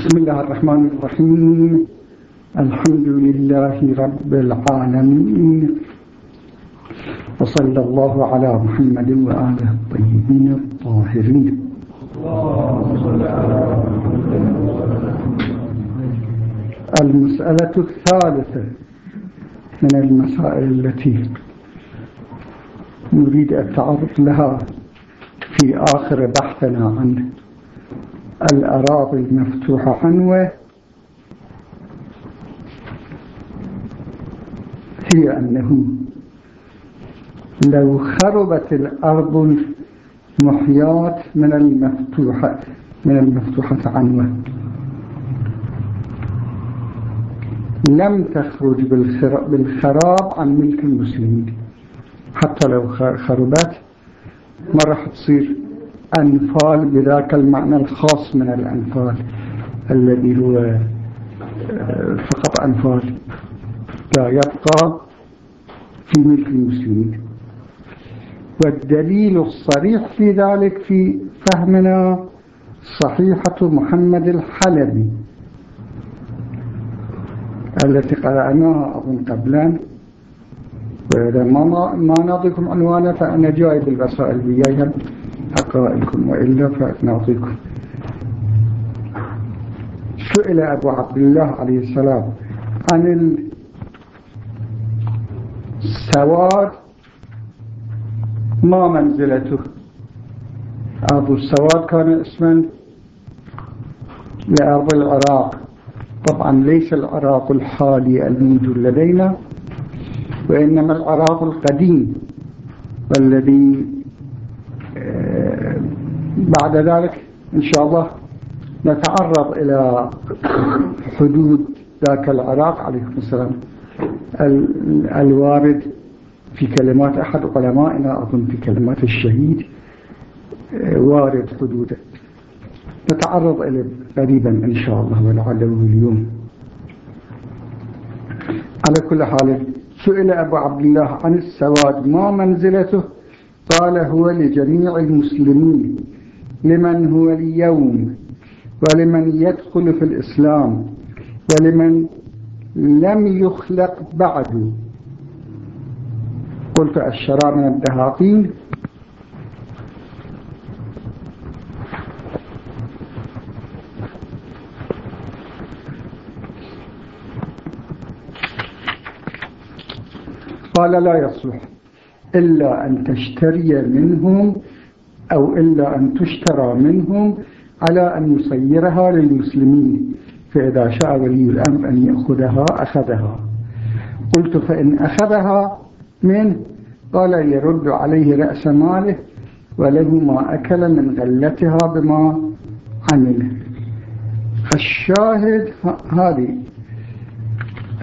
بسم الله الرحمن الرحيم. الحمد لله رب العالمين. وصلى الله على محمد وآله الطيبين الطاهرين. المسألة الثالثة من المسائل التي نريد التعرض لها في آخر بحثنا عن الأراضي المفتوحة عنوة هي أنه لو خربت الأرض المحيات من المفتوحة من المفتوحة عنوة لم تخرج بالخراب عن ملك المسلمين. حتى لو خربت ما راح تصير أنفال بذاك المعنى الخاص من الأنفال الذي هو آه، فقط أنفال لا يبقى في ملك المسلمين. والدليل الصريح في ذلك في فهمنا صحيحة محمد الحلبي التي قرأناها أظن قبلا وإذا ما ما نعطيكم عنوانها فأنا جايب الوسائل بيها أقرأ وإلا فنعطيكم. سئل أبو عبد الله عليه السلام عن السواد ما منزلته؟ أبو السواد كان اسما لأرض العراق. طبعا ليس العراق الحالي الموجود لدينا وإنما العراق القديم والذي بعد ذلك إن شاء الله نتعرض إلى حدود ذاك العراق عليكم السلام. الوارد في كلمات أحد علمائنا أظن في كلمات الشهيد وارد حدوده. نتعرض إليه قريبا إن شاء الله ولعله اليوم. على كل حال سئل أبو عبد الله عن السواد ما منزلته؟ قال هو لجميع المسلمين. لمن هو اليوم ولمن يدخل في الإسلام ولمن لم يخلق بعد. قلت الشراء من الدهاقين. قال لا يصلح إلا أن تشتري منهم أو إلا أن تشترى منهم على أن يصيرها للمسلمين فإذا شاء ولي الأمر أن يأخذها أخذها. قلت فإن أخذها من؟ قال يرد عليه رأس ماله وله ما أكل من غلتها بما عمله الشاهد هذه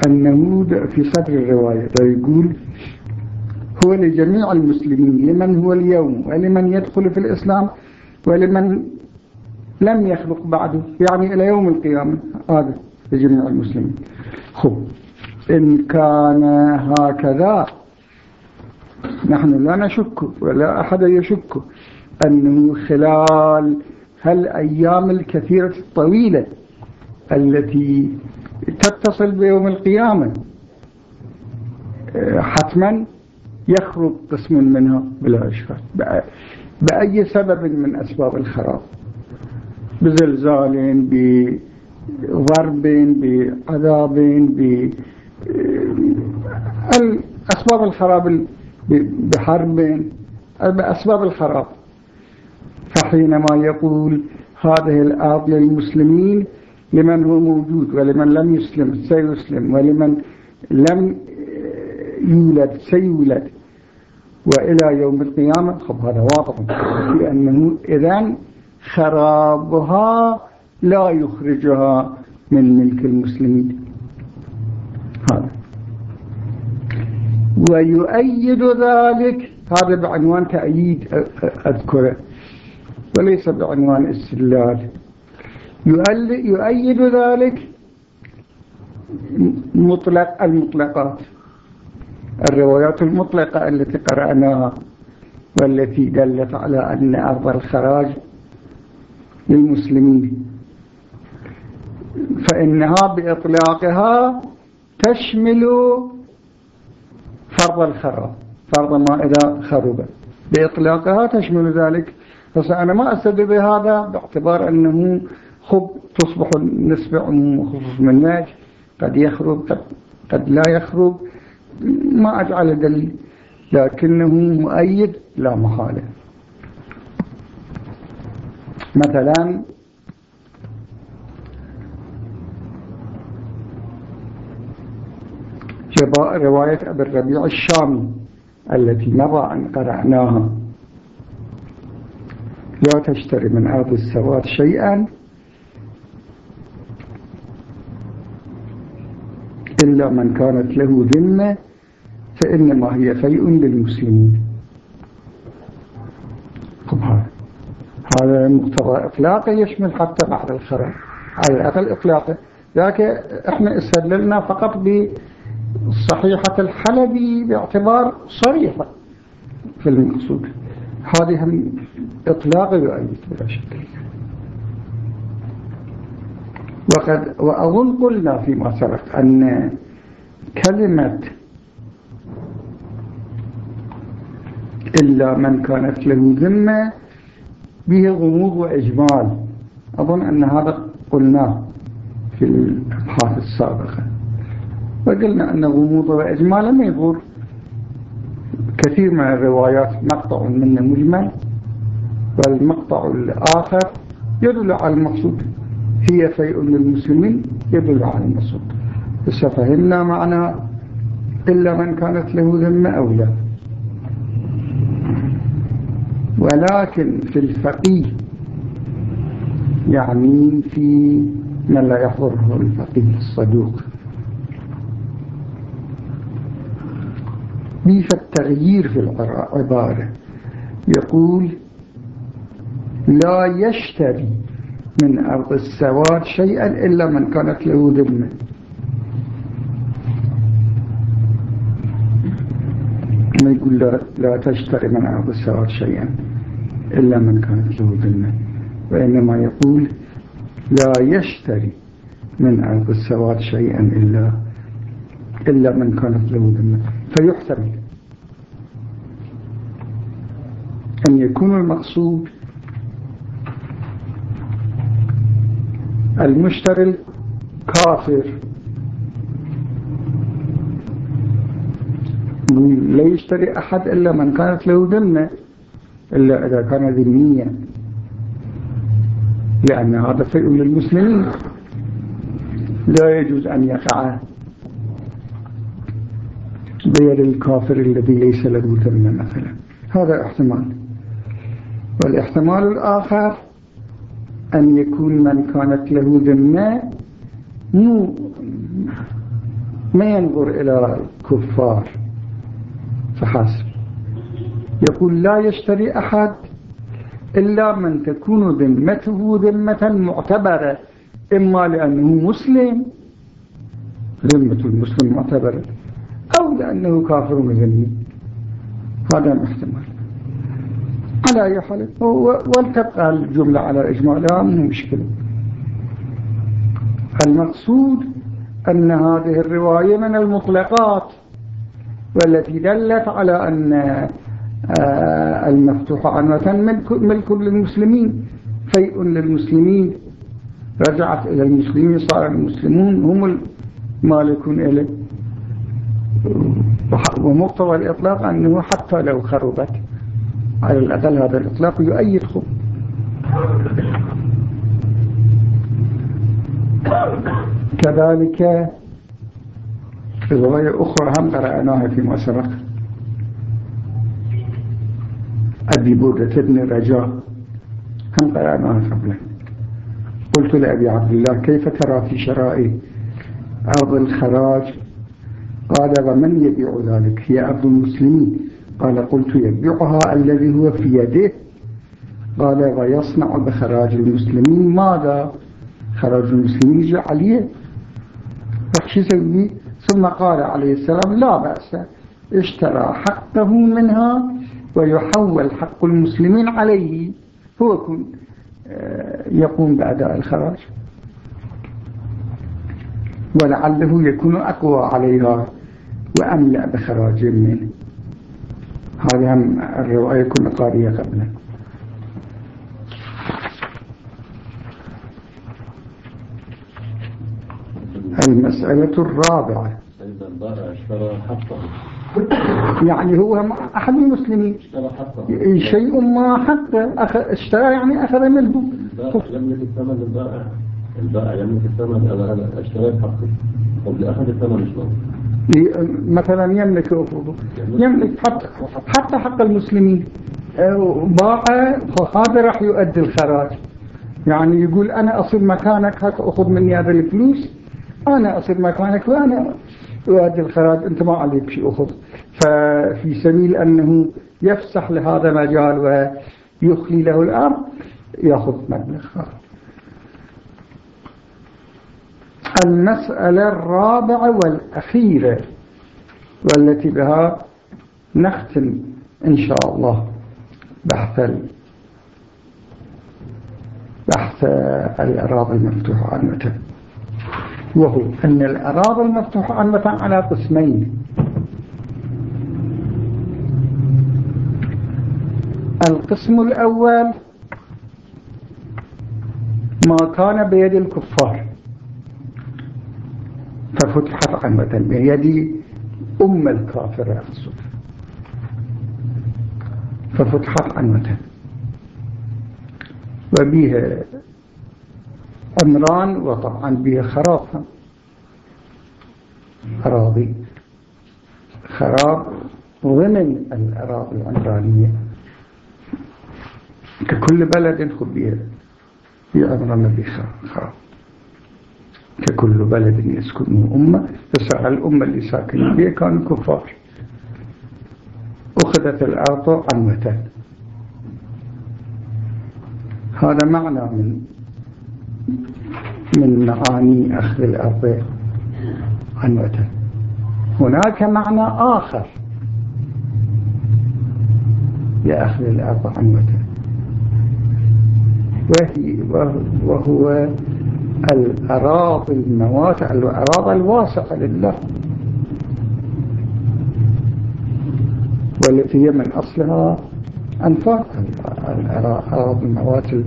أنه في صدر الرواية يقول هو لجميع المسلمين لمن هو اليوم ولمن يدخل في الإسلام ولمن لم يخلق بعده يعني إلى يوم القيامة. هذا لجميع المسلمين. خب إن كان هكذا نحن لا نشك ولا أحد يشك أنه خلال هالأيام الكثيرة الطويلة التي تتصل بيوم القيامة حتما يخرج قسم منها بلا إشكال بأي سبب من أسباب الخراب. بزلزال بضرب بعذاب بأسباب الخراب بحرب بأسباب الخراب. فحينما يقول هذه الأرض للمسلمين لمن هو موجود ولمن لم يسلم سيسلم ولمن لم يولد سيولد. وإلى يوم القيامة خب هذا واضح لأنه إذن خرابها لا يخرجها من ملك المسلمين. هذا. ويؤيد ذلك هذا بعنوان تأييد أذكره. وليس بعنوان استدلال. يؤيد ذلك مطلق المطلقات. الروايات المطلقة التي قرأناها والتي دلت على أن أرض الخراج للمسلمين. فإنها بإطلاقها تشمل فرض الخراب فرض ما إذا خرب. بإطلاقها تشمل ذلك. فأنا ما أستدل بهذا باعتبار أنه خب تصبح النسبة عموم وخصوص قد يخرب قد, قد لا يخرب. ما أجعل دليل لكنه مؤيد لا محالة مثلا رواية أبي الربيع الشامي التي مضى أن قرأناها. لا تشتري من أرض السواد شيئا. إلا من كانت له ذمة فإنما هي فيء للمسلمين. طب هذا المقتضى إطلاقي يشمل حتى بعد الخراب على الأقل إطلاقي لكن إحنا استدللنا فقط بصحيحة الحلبي باعتبار صريحة في المقصود. هذه هم إطلاقي يؤيد بلا شك. وقد وأظن قلنا فيما سبق أن كلمة إلا من كانت له ذمة به غموض وإجمال. أظن أن هذا قلناه في الأبحاث السابقة. وقلنا أن غموض وإجمال ما يضر كثير من الروايات مقطع منه مجمل والمقطع الآخر يدل على المقصود. هي شيء للمسلمين يدل على المقصود. فهمنا معنى إلا من كانت له ذمة أو لا. ولكن في الفقيه يعني في من لا يحضره الفقيه الصدوق. بيف التغيير في العبارة يقول لا يشتري من أرض السواد شيئا إلا من كانت له ذمة. ما يقول لا, لا تشتري من أرض السواد شيئا. إلا من كانت له ذمة وإنما يقول لا يشتري من أرض السواد شيئا إلا إلا من كانت له ذمة فيحتمل أن يكون المقصود المشتري الكافر. لا يشتري أحد إلا من كانت له ذمة إلا إذا كان ذميا لأن هذا شيء للمسلمين. لا يجوز أن يقع بيد الكافر الذي ليس له ذمة مثلا. هذا احتمال والاحتمال الآخر أن يكون من كانت له ذمة مو ما ينظر إلى الكفار فحسب. يقول لا يشتري أحد إلا من تكون ذمته ذمة معتبرة إما لأنه مسلم ذمة المسلم معتبرة أو لأنه كافر ذمي هذا احتمال. على أي حال ولتبقى الجملة على إجمالها مو مشكلة. المقصود أن هذه الرواية من المطلقات والتي دلت على أن آه، المفتوح عنوة ملك للمسلمين شيء للمسلمين رجعت إلى المسلمين صار المسلمون هم المالكون إليه. ومقتضى الإطلاق أنه حتى لو خربت على الأقل هذا الإطلاق يؤيد خب كذلك رواية أخرى هم قرأناها في سبق أبي بردة بن رجاء. هم قرأناها قبلا قلت لأبي عبد الله كيف ترى في شرائع أرض الخراج؟ قال ومن يبيع ذلك؟ هي أرض المسلمين. قال قلت يبيعها الذي هو في يده. قال ويصنع بخراج المسلمين. ماذا؟ خراج المسلمين يجي عليه فشي يسوي ثم قال عليه السلام لا بأس اشترى حقه منها. ويحول حق المسلمين عليه. هو يكون آه، يقوم بأداء الخراج. ولعله يكون أقوى عليها وأملأ بخراج منه. هذه هم الرواية كنا قارية قبلا المسألة الرابعة. يعني هو أحد المسلمين. شيء ما حق اشترى يعني أخذ منه. يملك الثمن البائع البائع يملك الثمن أنا اشتريت حقي طب لأخذ الثمن شلون؟ مثلا يملك أفوضه يملك. حتى, حتى حق المسلمين. باع هذا راح يؤدي الخراج. يعني يقول أنا أصل مكانك أخذ مني هذا الفلوس. أنا أصل مكانك وأنا يؤدي الخراج أنت ما عليك شيء أخذ. ففي سبيل أنه يفسح لهذا مجال ويخلي له الأرض يأخذ مبلغ المسألة الرابعة والأخيرة والتي بها نختم إن شاء الله بحث بحث الأراضي المفتوحة عنوة وهو أن الأراضي المفتوحة عنوة على قسمين. القسم الأول ما كان بيد الكفار. ففتحت عنوة بيد أم الكافر أقصد ففتحت عنوة وبها أمران وطبعا بها خراب أراضي خراب ضمن الأراضي العمرانية. ككل بلد خب بها في أمرنا بخراب. ككل بلد يسكنه أمة. فسأل الأمة اللي ساكنين بها كانوا كفار. أخذت الأرض عنوة هذا معنى من من معاني أخذ الأرض عنوة هناك معنى آخر لأخذ الأرض عنوة وهي وهو الأراضي المواتع الأراضي الواسعة لله. والتي هي من أصلها أنفاق. الأراضي المواتع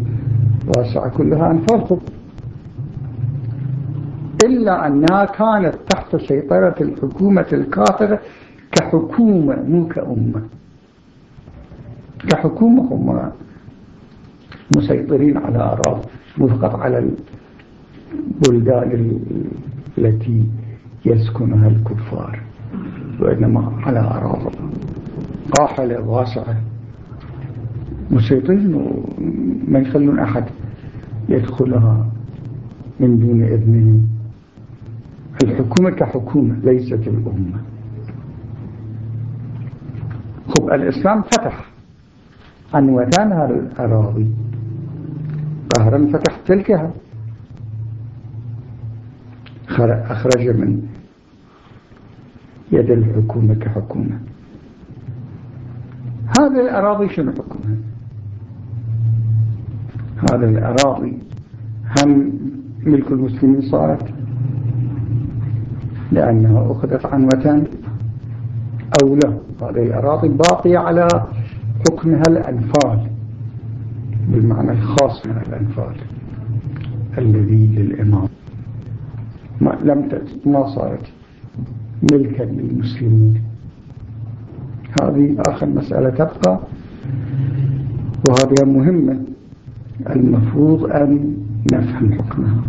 الواسعة كلها أنفاق إلا أنها كانت تحت سيطرة الحكومة الكافرة كحكومة مو كأمة. كحكومة هم مسيطرين على أراضي مو فقط على البلدان التي يسكنها الكفار وإنما على أراضي قاحلة واسعة. مسيطرين وما يخلون أحد يدخلها من دون إذنه. الحكومة كحكومة ليست الأمة. خب الإسلام فتح عن عنوتان الأراضي ظهرا فتح تلكها. أخرج من يد الحكومة كحكومة. هذه الأراضي شنو حكمها؟ هذه الأراضي هم ملك المسلمين صارت لأنها أخذت عنوة لا. هذه الأراضي باقية على حكمها الأنفال بالمعنى الخاص من الأنفال الذي للإمام. ما لم ما صارت ملكا للمسلمين. هذه آخر مسألة تبقى وهذه مهمة المفروض أن نفهم حكمها.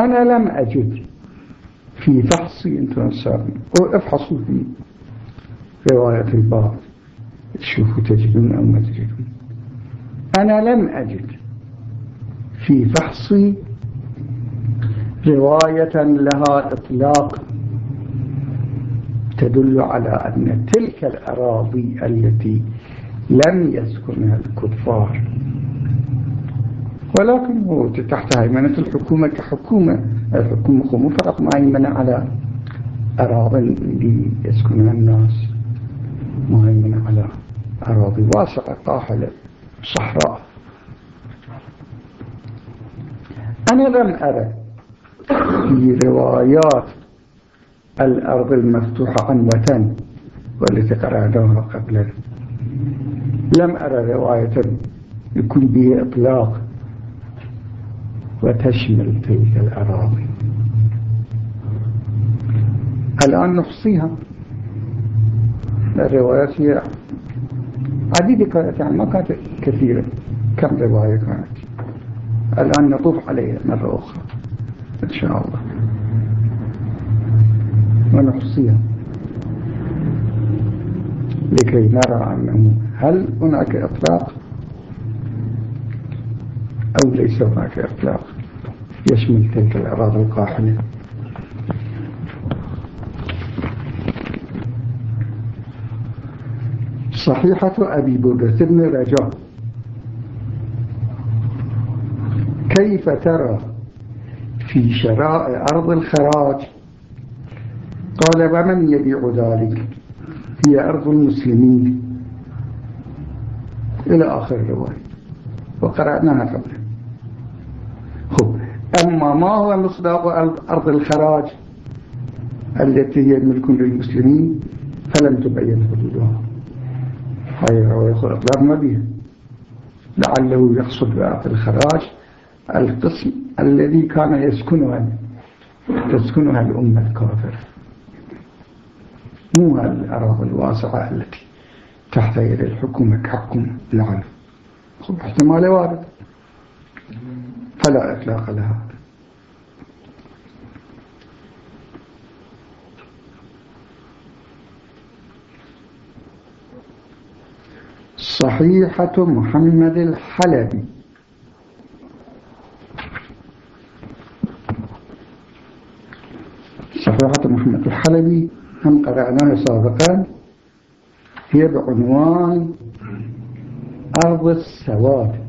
أنا لم أجد في فحصي أنتم افحصوا في رواية البعض. تشوفوا تجدون أو ما تجدون. أنا لم أجد في فحصي رواية لها إطلاق تدل على أن تلك الأراضي التي لم يسكنها الكفار ولكن تحت هيمنة الحكومة كحكومة. الحكومة فقط مهيمنة على أراضي يسكنها الناس مهيمنة على أراضي واسعة قاحلة صحراء. أنا لم أرى في روايات الأرض المفتوحة عنوة والتي قرأناها قبل. لم أرى رواية يكون به إطلاق. وتشمل تلك الأراضي. الآن نحصيها الروايات هي عديدة كانت يعني ما كانت كثيرة كم رواية كانت. الآن نطوف عليها مرة أخرى إن شاء الله. ونحصيها لكي نرى أنه هل هناك إطلاق؟ أو ليس هناك إطلاق. يشمل تلك الأراضي القاحلة صحيحة أبي بردة بن رجاء كيف ترى في شراء أرض الخراج؟ قال ومن يبيع ذلك؟ هي أرض المسلمين. إلى آخر الرواية. وقرأناها قبل. أما ما هو مصداق أرض الخراج التي هي ملك للمسلمين فلم تبين حدودها. هاي الرواية الإطلاق ما بها. لعله يقصد بأرض الخراج القسم الذي كان يسكنها تسكنها الأمة الكافرة. مو الأراضي الواسعة التي تحت يد الحكومة كحكم العالم احتمال وارد فلا إطلاق لها. صحيحة محمد الحلبي. صحيحة محمد الحلبي هم قرأناها سابقا هي بعنوان أرض السواد.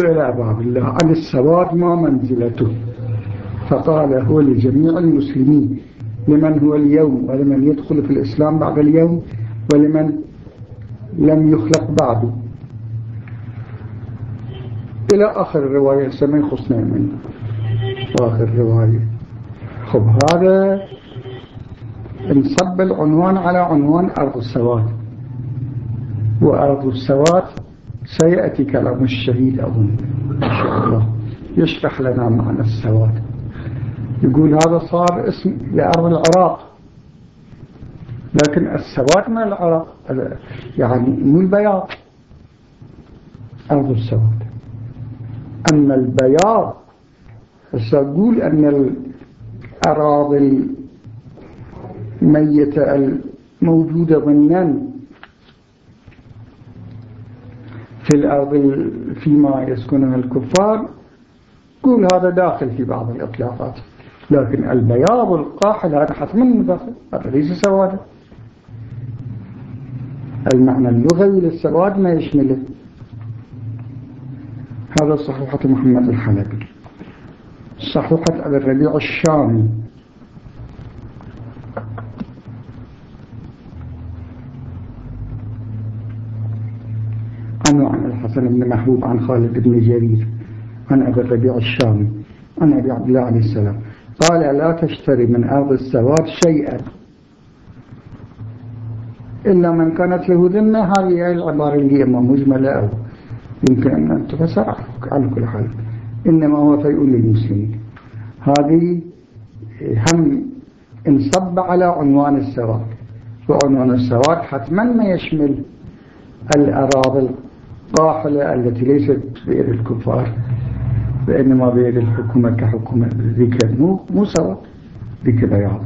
سئل أبا عبد الله عن السواد ما منزلته. فقال هو لجميع المسلمين لمن هو اليوم ولمن يدخل في الإسلام بعد اليوم ولمن لم يخلق بعده إلى آخر الرواية سمي خصنا منه آخر الرواية. خب هذا انصب العنوان على عنوان أرض السواد. وأرض السواد سيأتي كلام الشهيد أظن. إن شاء الله يشرح لنا معنى السواد. يقول هذا صار اسم لأرض العراق. لكن السواد من العراق؟ يعني مو البياض. أرض السواد. أما البياض سأقول أن الأراضي الميتة الموجودة ضمنا في الأرض فيما يسكنها الكفار قول هذا داخل في بعض الإطلاقات لكن البياض القاحل هذا حتما داخل هذا ليس سوادا. المعنى اللغوي للسواد ما يشمله. هذا صحيحة محمد الحلبي صحيحة أبي الربيع الشامي عنه عن الحسن بن محبوب عن خالد بن جرير عن أبي الربيع الشامي عن أبي عبد الله عليه السلام. قال لا تشتري من أرض السواد شيئا؟ إلا من كانت له ذمة هذه العبارة اللي إما مجملة أو يمكن أن تفسر على كل حال. إنما هو فيء للمسلمين. هذه هم انصب على عنوان السواد وعنوان السواد حتما ما يشمل الأراضي القاحلة التي ليست بيد الكفار وإنما بيد الحكومة كحكومة ذيك مو مو سوا. ذيك بياض.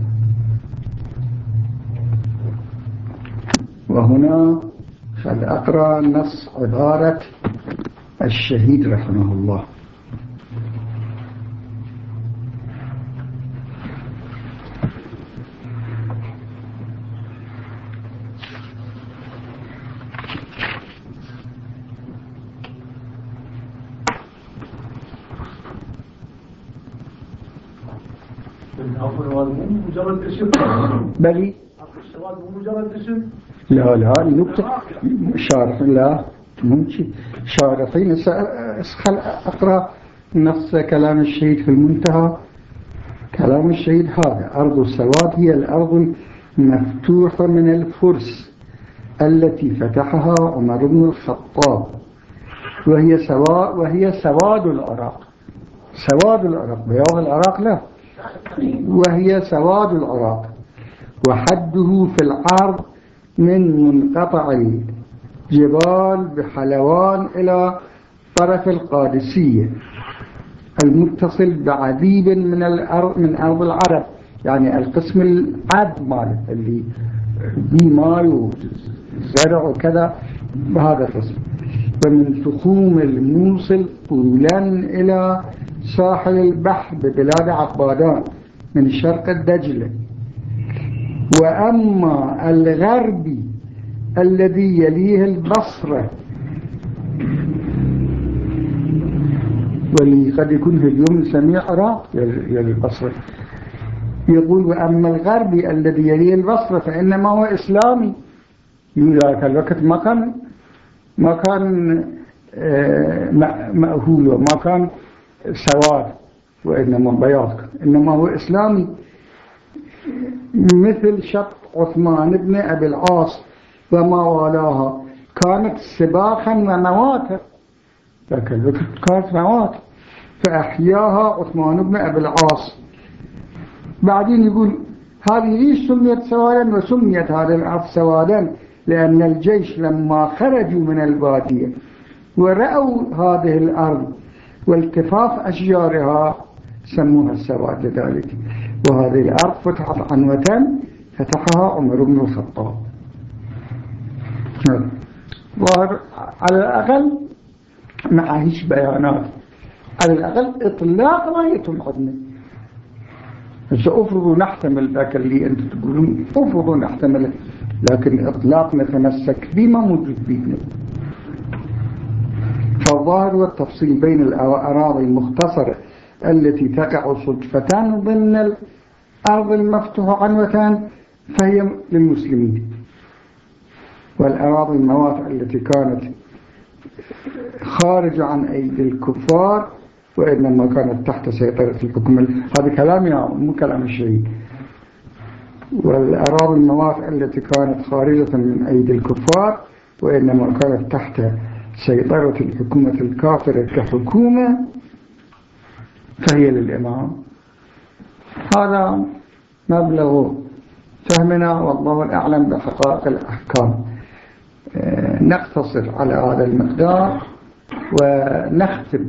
وهنا سأقرأ نص عبارة الشهيد رحمه الله السواد مو مجرد اسم. بلي. السواد مو مجرد اسم. لا لا النكتة شارح لا ممكن شارحين خل أقرأ نص كلام الشهيد في المنتهى. كلام الشهيد هذا أرض السواد هي الأرض المفتوحة من الفرس التي فتحها عمر بن الخطاب. وهي سواء وهي سواد العراق. سواد العراق بياض العراق لا. وهي سواد العراق وحده في العرض من منقطع الجبال بحلوان إلى طرف القادسية المتصل بعديد من الأرض من أرض العرب يعني القسم العد ماله اللي دي ماي وزرع وكذا بهذا القسم. ومن تخوم الموصل طولا إلى ساحل البحر ببلاد عقبادان من شرق الدجلة. وأما الغربي الذي يليه البصرة واللي قد يكون اليوم سميع عراق يلي البصرة يقول وأما الغربي الذي يليه البصرة فإنما هو إسلامي. ذاك الوقت ما كان ما كان آه، مأهول وما كان سواد وإنما بياض. إنما هو إسلامي مثل شط عثمان بن أبي العاص وما والاها كانت سباخا ذاك الوقت كانت موات فأحياها عثمان بن أبي العاص. بعدين يقول هذه ليش سميت سوادا وسميت هذه الأرض سوادا لأن الجيش لما خرجوا من البادية ورأوا هذه الأرض والتفاف أشجارها سموها السواد ذلك. وهذه الأرض فتحت عنوة فتحها عمر بن الخطاب. ظهر على الأقل معهيش بيانات. على الأقل إطلاق ما يتم عندنا سأفرض نحتمل ذاك اللي أنت تقولون. أفرض نحتمله لكن إطلاق نتمسك بما موجود بينا فالظاهر والتفصيل بين الأراضي المختصرة التي تقع صدفتان ضمن الأرض المفتوحة عنوتان فهي للمسلمين. والأراضي الموافع التي كانت خارجة عن أيدي الكفار وإنما كانت تحت سيطرة الحكم. هذا كلام مو كلام الشيء. والأراضي الموافع التي كانت خارجة من أيدي الكفار وإنما كانت تحت سيطرة الحكومة الكافرة كحكومة فهي للإمام. هذا مبلغ فهمنا والله أعلم بحقائق الأحكام. آه، نقتصر على هذا المقدار ونختم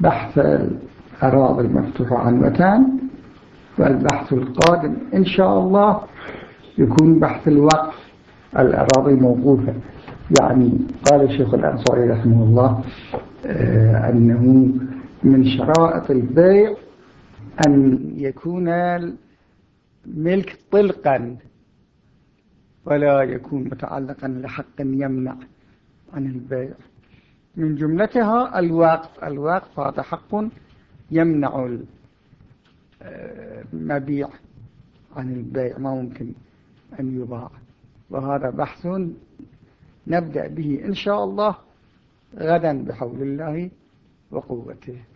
بحث الأراضي المفتوحة عنوتان والبحث القادم إن شاء الله يكون بحث الوقف. الأراضي موقوفة. يعني قال الشيخ الأنصاري رحمه الله آه، أنه من شرائط البيع أن يكون الملك طلقا ولا يكون متعلقا لحق يمنع عن البيع. من جملتها الوقف الوقف هذا حق يمنع المبيع عن البيع ما ممكن أن يباع. وهذا بحث نبدأ به إن شاء الله غدا بحول الله وقوته.